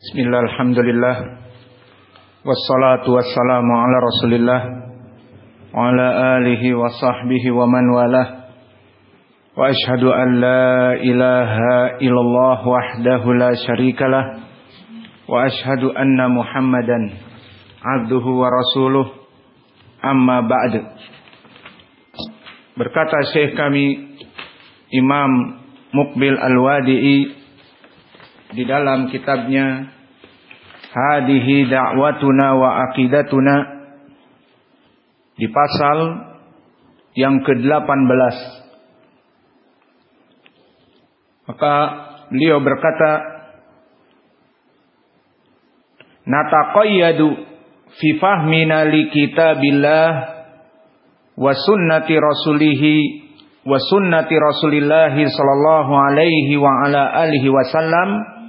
Bismillah, alhamdulillah. Wassalatu wassalamu ala rasulillah. Wa ala alihi wa sahbihi wa man walah. Wa an la ilaha illallah wahdahu la syarikalah Wa anna muhammadan Abduhu wa rasuluh. Amma ba'd. Berkata syekh kami Imam Mukbil Al-Wadi'i di dalam kitabnya Hadihi da'watuna wa aqidatuna di pasal yang ke-18 maka beliau berkata nataqayyadu fi fahmina li kitabillah wa sunnati rasulihi wa sunnati rasulillahi sallallahu alaihi wa ala alihi wasallam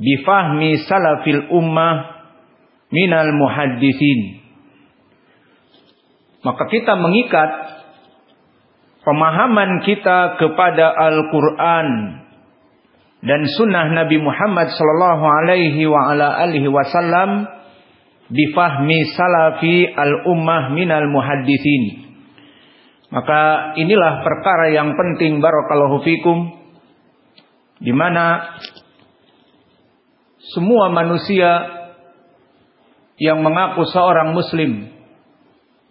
bifahmi salafil ummah minal muhaddisin. Maka kita mengikat pemahaman kita kepada Al-Quran dan sunnah Nabi Muhammad sallallahu alaihi wa ala alihi wasallam bifahmi salafi al-ummah minal muhaddisin. Maka inilah perkara yang penting barakallahu fikum di mana semua manusia yang mengaku seorang muslim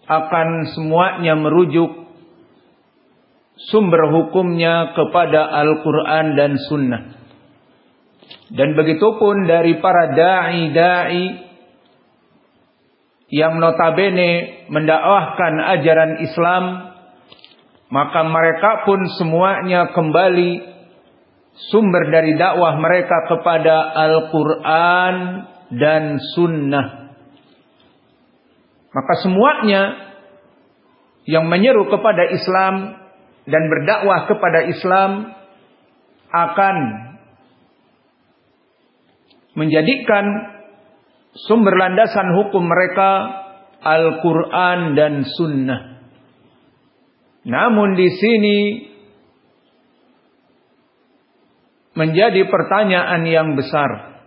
akan semuanya merujuk sumber hukumnya kepada Al-Quran dan Sunnah. Dan begitupun dari para da'i-da'i yang notabene mendakwahkan ajaran Islam, maka mereka pun semuanya kembali sumber dari dakwah mereka kepada Al-Quran dan Sunnah. Maka semuanya yang menyeru kepada Islam dan berdakwah kepada Islam akan menjadikan sumber landasan hukum mereka Al-Quran dan Sunnah. Namun di sini menjadi pertanyaan yang besar.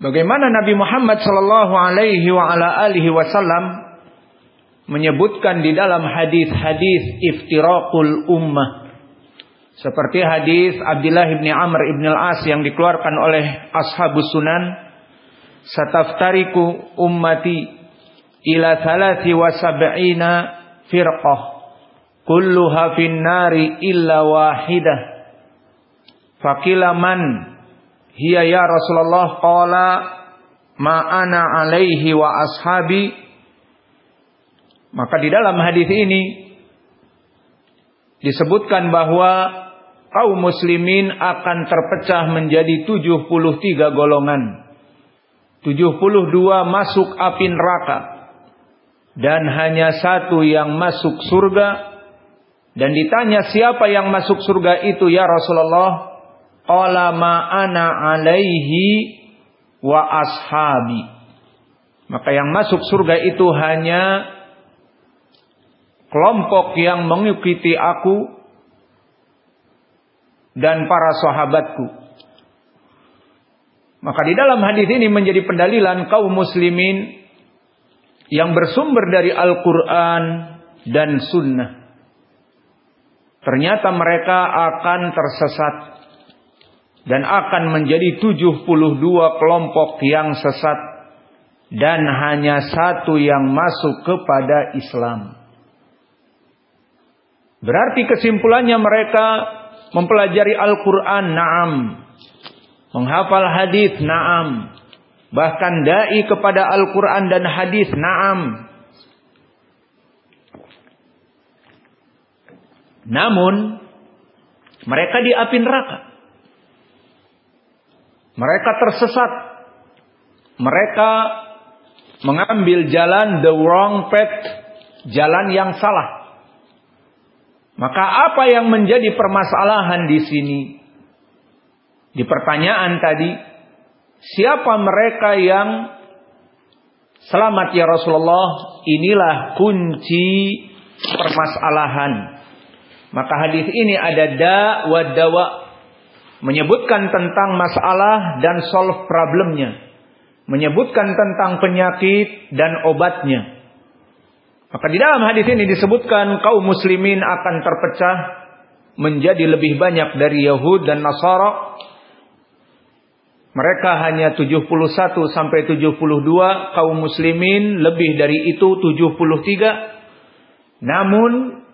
Bagaimana Nabi Muhammad sallallahu alaihi wa ala wasallam menyebutkan di dalam hadis-hadis iftiraqul ummah seperti hadis Abdullah bin Amr bin Al-As yang dikeluarkan oleh Ashabus Sunan sataftariku ummati ila thalathi wa sab'ina firqah kulluha fin nari illa wahidah Fakila man hiya ya Rasulullah qala ma ana alaihi wa ashabi. Maka di dalam hadis ini disebutkan bahwa kaum muslimin akan terpecah menjadi 73 golongan. 72 masuk api neraka. Dan hanya satu yang masuk surga. Dan ditanya siapa yang masuk surga itu ya Rasulullah Qala ana alaihi wa ashabi. Maka yang masuk surga itu hanya kelompok yang mengikuti aku dan para sahabatku. Maka di dalam hadis ini menjadi pendalilan kaum muslimin yang bersumber dari Al-Quran dan Sunnah. Ternyata mereka akan tersesat dan akan menjadi 72 kelompok yang sesat dan hanya satu yang masuk kepada Islam. Berarti kesimpulannya mereka mempelajari Al-Quran, naam. Menghafal hadis, naam. Bahkan dai kepada Al-Quran dan hadis, naam. Namun, mereka di api neraka. Mereka tersesat. Mereka mengambil jalan the wrong path, jalan yang salah. Maka apa yang menjadi permasalahan di sini? Di pertanyaan tadi, siapa mereka yang selamat ya Rasulullah? Inilah kunci permasalahan. Maka hadis ini ada da wa dawa menyebutkan tentang masalah dan solve problemnya, menyebutkan tentang penyakit dan obatnya. Maka di dalam hadis ini disebutkan kaum muslimin akan terpecah menjadi lebih banyak dari Yahud dan Nasara. Mereka hanya 71 sampai 72, kaum muslimin lebih dari itu 73. Namun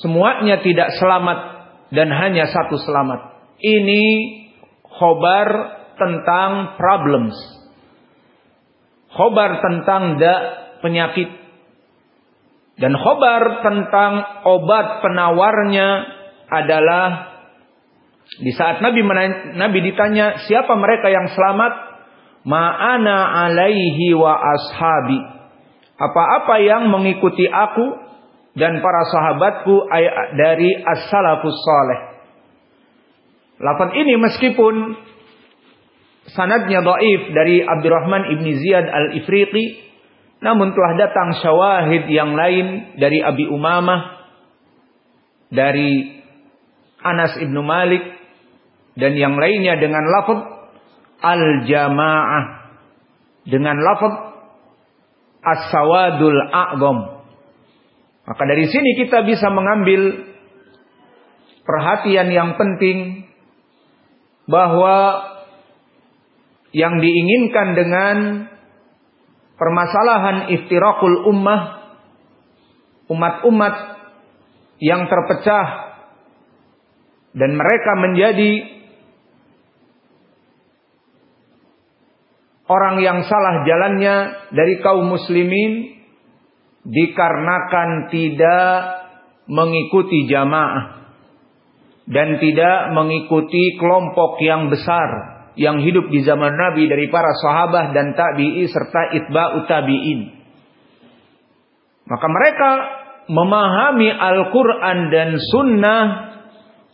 semuanya tidak selamat dan hanya satu selamat. Ini khobar tentang problems. Khobar tentang da penyakit. Dan khobar tentang obat penawarnya adalah di saat Nabi Nabi ditanya siapa mereka yang selamat, ma'ana alaihi wa ashabi. Apa-apa yang mengikuti aku dan para sahabatku dari as-salafus saleh. Lafaz ini meskipun sanadnya dhaif dari Abdurrahman ibni Ziyad al-Ifriqi, namun telah datang syawahid yang lain dari Abi Umamah, dari Anas ibnu Malik, dan yang lainnya dengan lafaz al-jamaah, dengan lafaz as-sawadul a'zam maka dari sini kita bisa mengambil perhatian yang penting bahwa yang diinginkan dengan permasalahan iftirakul ummah umat-umat yang terpecah dan mereka menjadi orang yang salah jalannya dari kaum muslimin dikarenakan tidak mengikuti jamaah dan tidak mengikuti kelompok yang besar yang hidup di zaman Nabi dari para sahabat dan tabi'i serta itba'ut tabi'in. Maka mereka memahami Al-Quran dan Sunnah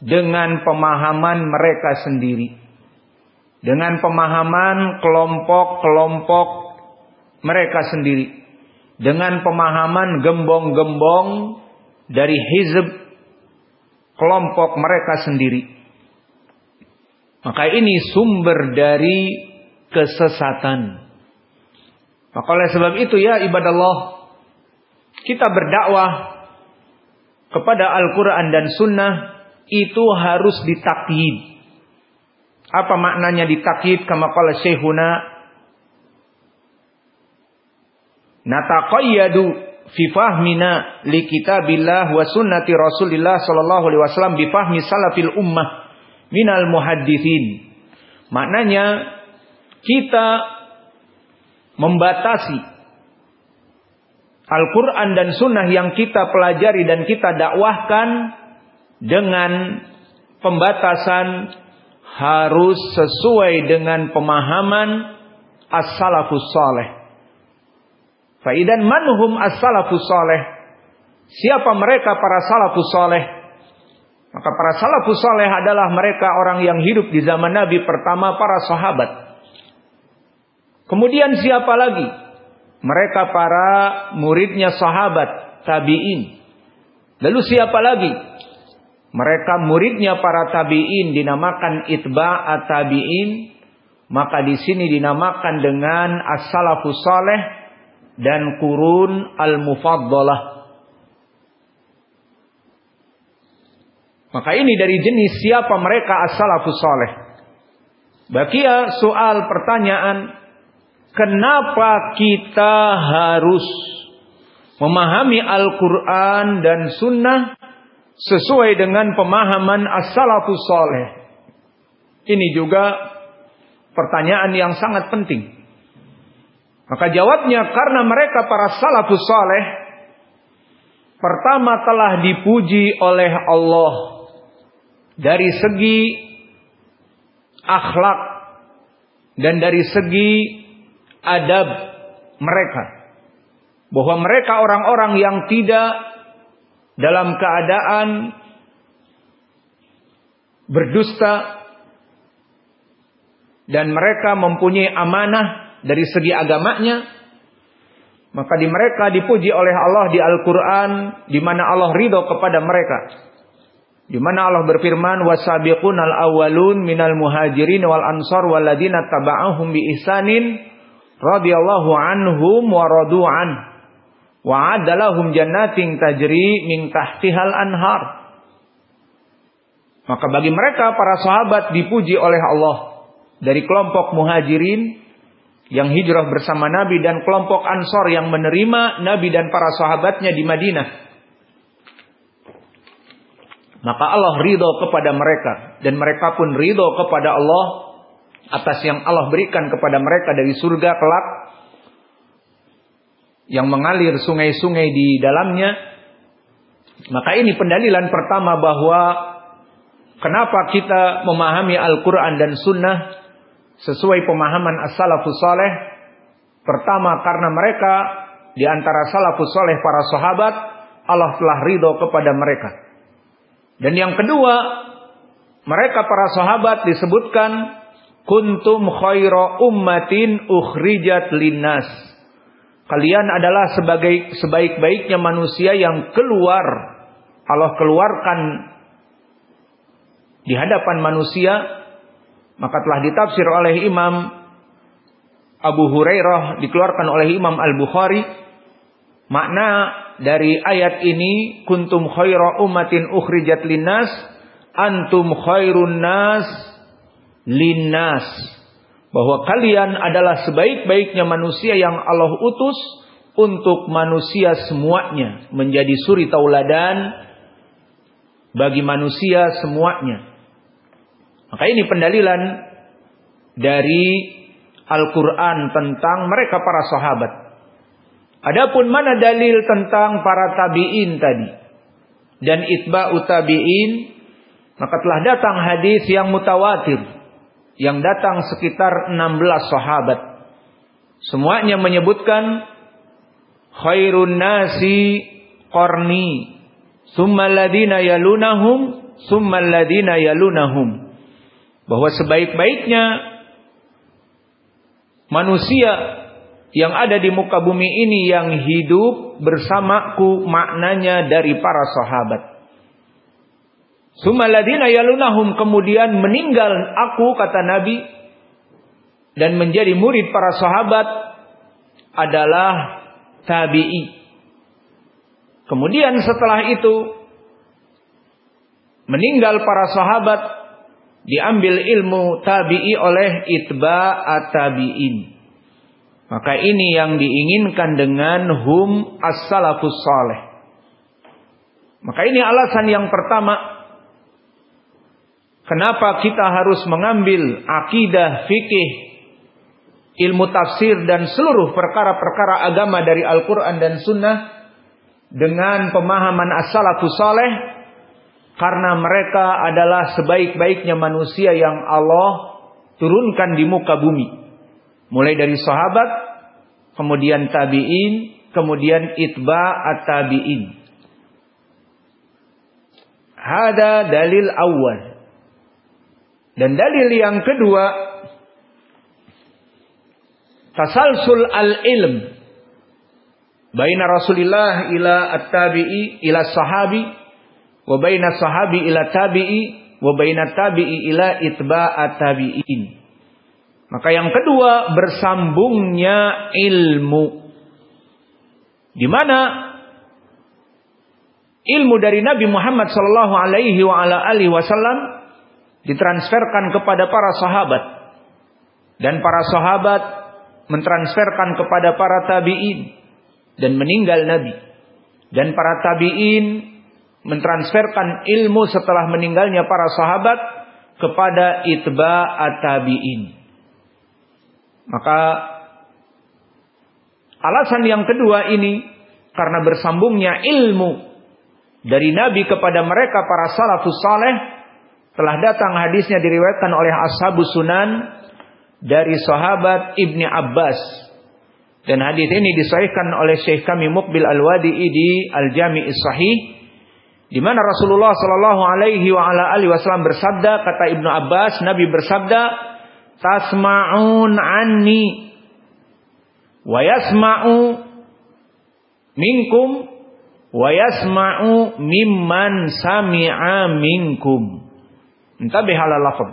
dengan pemahaman mereka sendiri. Dengan pemahaman kelompok-kelompok mereka sendiri dengan pemahaman gembong-gembong dari hizb kelompok mereka sendiri. Maka ini sumber dari kesesatan. Maka oleh sebab itu ya ibadah Allah, kita berdakwah kepada Al-Quran dan Sunnah itu harus ditakyid. Apa maknanya ditakyid? Kama kala syekhuna nataqayyadu fi fahmina li kitabillah wa sunnati Rasulillah sallallahu alaihi wasallam bi fahmi salafil ummah minal muhaddithin. Maknanya kita membatasi Al-Quran dan Sunnah yang kita pelajari dan kita dakwahkan dengan pembatasan harus sesuai dengan pemahaman as-salafus saleh. Faidan manhum as-salafus saleh. Siapa mereka para salafus saleh? Maka para salafus saleh adalah mereka orang yang hidup di zaman Nabi pertama para sahabat. Kemudian siapa lagi? Mereka para muridnya sahabat, tabi'in. Lalu siapa lagi? Mereka muridnya para tabi'in dinamakan itba'at tabi'in. Maka di sini dinamakan dengan as-salafus saleh dan kurun al-mufaddalah. Maka ini dari jenis siapa mereka as-salafus saleh. Bakia soal pertanyaan, kenapa kita harus memahami Al-Quran dan Sunnah sesuai dengan pemahaman as-salafus saleh? Ini juga pertanyaan yang sangat penting. Maka jawabnya karena mereka para salafus saleh pertama telah dipuji oleh Allah dari segi akhlak dan dari segi adab mereka. Bahwa mereka orang-orang yang tidak dalam keadaan berdusta dan mereka mempunyai amanah dari segi agamanya, maka di mereka dipuji oleh Allah di Al-Quran, di mana Allah ridho kepada mereka. Di mana Allah berfirman wasabiqun al awwalun minal muhajirin wal ansar waladina taba'ahum bi ihsanin radhiyallahu anhum wa radu'an wa adalahum jannatin tajri min tahtihal anhar. Maka bagi mereka para sahabat dipuji oleh Allah dari kelompok muhajirin yang hijrah bersama Nabi dan kelompok Ansor yang menerima Nabi dan para sahabatnya di Madinah maka Allah ridho kepada mereka dan mereka pun ridho kepada Allah atas yang Allah berikan kepada mereka dari surga kelak yang mengalir sungai-sungai di dalamnya. Maka ini pendalilan pertama bahwa kenapa kita memahami Al-Quran dan Sunnah sesuai pemahaman as-salafus saleh. Pertama karena mereka di antara salafus saleh para sahabat Allah telah ridho kepada mereka. Dan yang kedua, mereka para sahabat disebutkan kuntum khaira ummatin ukhrijat linnas. Kalian adalah sebagai sebaik-baiknya manusia yang keluar Allah keluarkan di hadapan manusia maka telah ditafsir oleh Imam Abu Hurairah dikeluarkan oleh Imam Al-Bukhari makna dari ayat ini kuntum khaira ummatin ukhrijat linnas antum khairun nas linnas. Bahwa kalian adalah sebaik-baiknya manusia yang Allah utus untuk manusia semuanya menjadi suri tauladan bagi manusia semuanya maka ini pendalilan dari Al-Quran tentang mereka para sahabat Adapun mana dalil tentang para tabi'in tadi dan itba'u tabi'in maka telah datang hadis yang mutawatir yang datang sekitar 16 sahabat. Semuanya menyebutkan khairun nasi qarni summa alladhina yalunahum summa alladhina yalunahum bahwa sebaik-baiknya manusia yang ada di muka bumi ini yang hidup bersamaku maknanya dari para sahabat. Sumaladina yalunahum kemudian meninggal aku kata Nabi dan menjadi murid para sahabat adalah tabi'i. Kemudian setelah itu meninggal para sahabat diambil ilmu tabi'i oleh itba at-tabi'in. Maka ini yang diinginkan dengan hum as-salafus saleh. Maka ini alasan yang pertama kenapa kita harus mengambil akidah fikih ilmu tafsir dan seluruh perkara-perkara agama dari Al-Qur'an dan Sunnah dengan pemahaman as-salafus saleh karena mereka adalah sebaik-baiknya manusia yang Allah turunkan di muka bumi. Mulai dari sahabat, kemudian tabi'in, kemudian itba at-tabi'in. Hada dalil awal. Dan dalil yang kedua, tasalsul al-ilm. Baina Rasulillah ila at-tabi'i ila sahabi wa baina sahabi ila tabi'i wa tabi'i ila itba at-tabi'in. Maka yang kedua bersambungnya ilmu. Di mana ilmu dari Nabi Muhammad sallallahu alaihi wa ala alihi wasallam ditransferkan kepada para sahabat dan para sahabat mentransferkan kepada para tabi'in dan meninggal Nabi dan para tabi'in mentransferkan ilmu setelah meninggalnya para sahabat kepada itba at-tabi'in. Maka alasan yang kedua ini karena bersambungnya ilmu dari Nabi kepada mereka para salafus saleh telah datang hadisnya diriwayatkan oleh ashabus sunan dari sahabat Ibni Abbas dan hadis ini disahihkan oleh Syekh kami Mukbil Al-Wadi'i di Al-Jami' Sahih di mana Rasulullah sallallahu alaihi wasallam bersabda kata Ibnu Abbas Nabi bersabda tasma'un anni wa yasma'u minkum wa yasma'u mimman sami'a minkum. Entabih ala lafaz.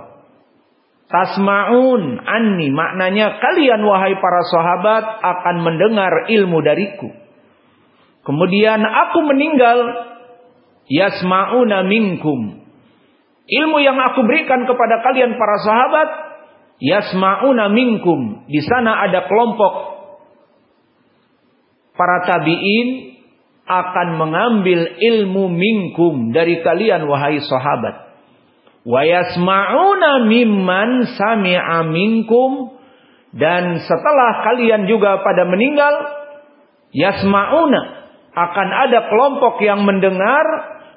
Tasma'un anni maknanya kalian wahai para sahabat akan mendengar ilmu dariku. Kemudian aku meninggal yasma'una minkum. Ilmu yang aku berikan kepada kalian para sahabat yasma'una minkum. Di sana ada kelompok para tabi'in akan mengambil ilmu minkum dari kalian wahai sahabat. Wa yasma'una mimman sami'a minkum dan setelah kalian juga pada meninggal yasma'una akan ada kelompok yang mendengar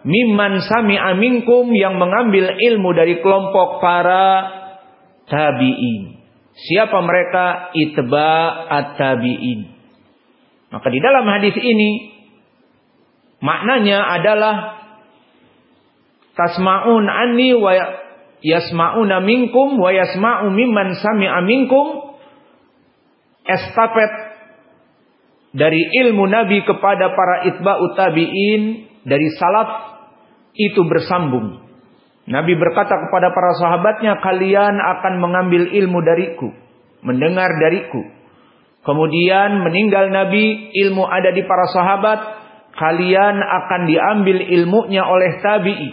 mimman sami'a minkum yang mengambil ilmu dari kelompok para tabi'in. Siapa mereka? Itba at-tabi'in. Maka di dalam hadis ini Maknanya adalah tasma'un anni wa yasma'una minkum wa yasma'u mimman sami'a minkum estafet dari ilmu Nabi kepada para itba'ut tabi'in dari salaf itu bersambung. Nabi berkata kepada para sahabatnya, kalian akan mengambil ilmu dariku, mendengar dariku. Kemudian meninggal Nabi, ilmu ada di para sahabat, kalian akan diambil ilmunya oleh tabi'i.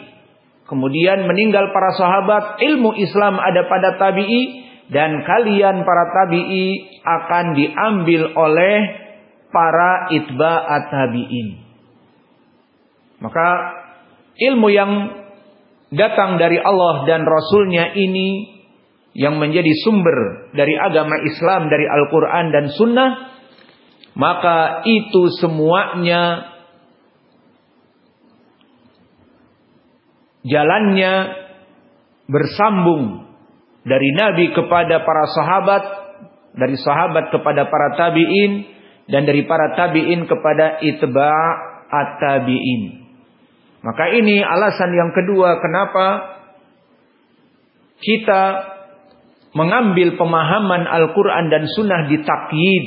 Kemudian meninggal para sahabat, ilmu Islam ada pada tabi'i dan kalian para tabi'i akan diambil oleh para itba'at tabi'in. Maka ilmu yang datang dari Allah dan Rasulnya ini yang menjadi sumber dari agama Islam dari Al-Quran dan Sunnah maka itu semuanya jalannya bersambung dari Nabi kepada para sahabat, dari sahabat kepada para tabi'in, dan dari para tabi'in kepada itba' at-tabi'in. Maka ini alasan yang kedua kenapa kita mengambil pemahaman Al-Quran dan Sunnah ditakyid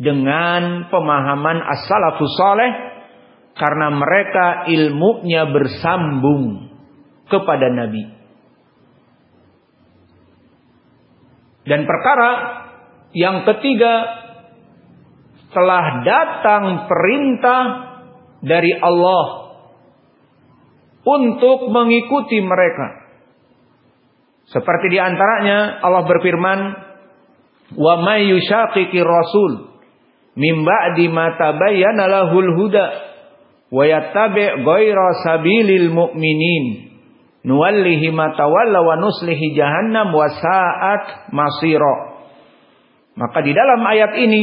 dengan pemahaman as-salafus saleh karena mereka ilmunya bersambung kepada Nabi. Dan perkara yang ketiga telah datang perintah dari Allah untuk mengikuti mereka. Seperti di antaranya Allah berfirman, "Wa may yushaqiqir rasul mim ba'di ma tabayyana lahul huda wa yattabi' ghayra sabilil mu'minin nuwallihi ma tawalla wa nuslihi jahannam wa sa'at masira maka di dalam ayat ini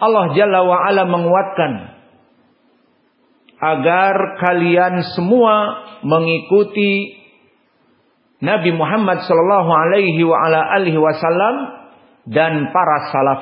Allah Jalla wa ala menguatkan agar kalian semua mengikuti Nabi Muhammad sallallahu alaihi wa ala alihi wasallam dan para salaf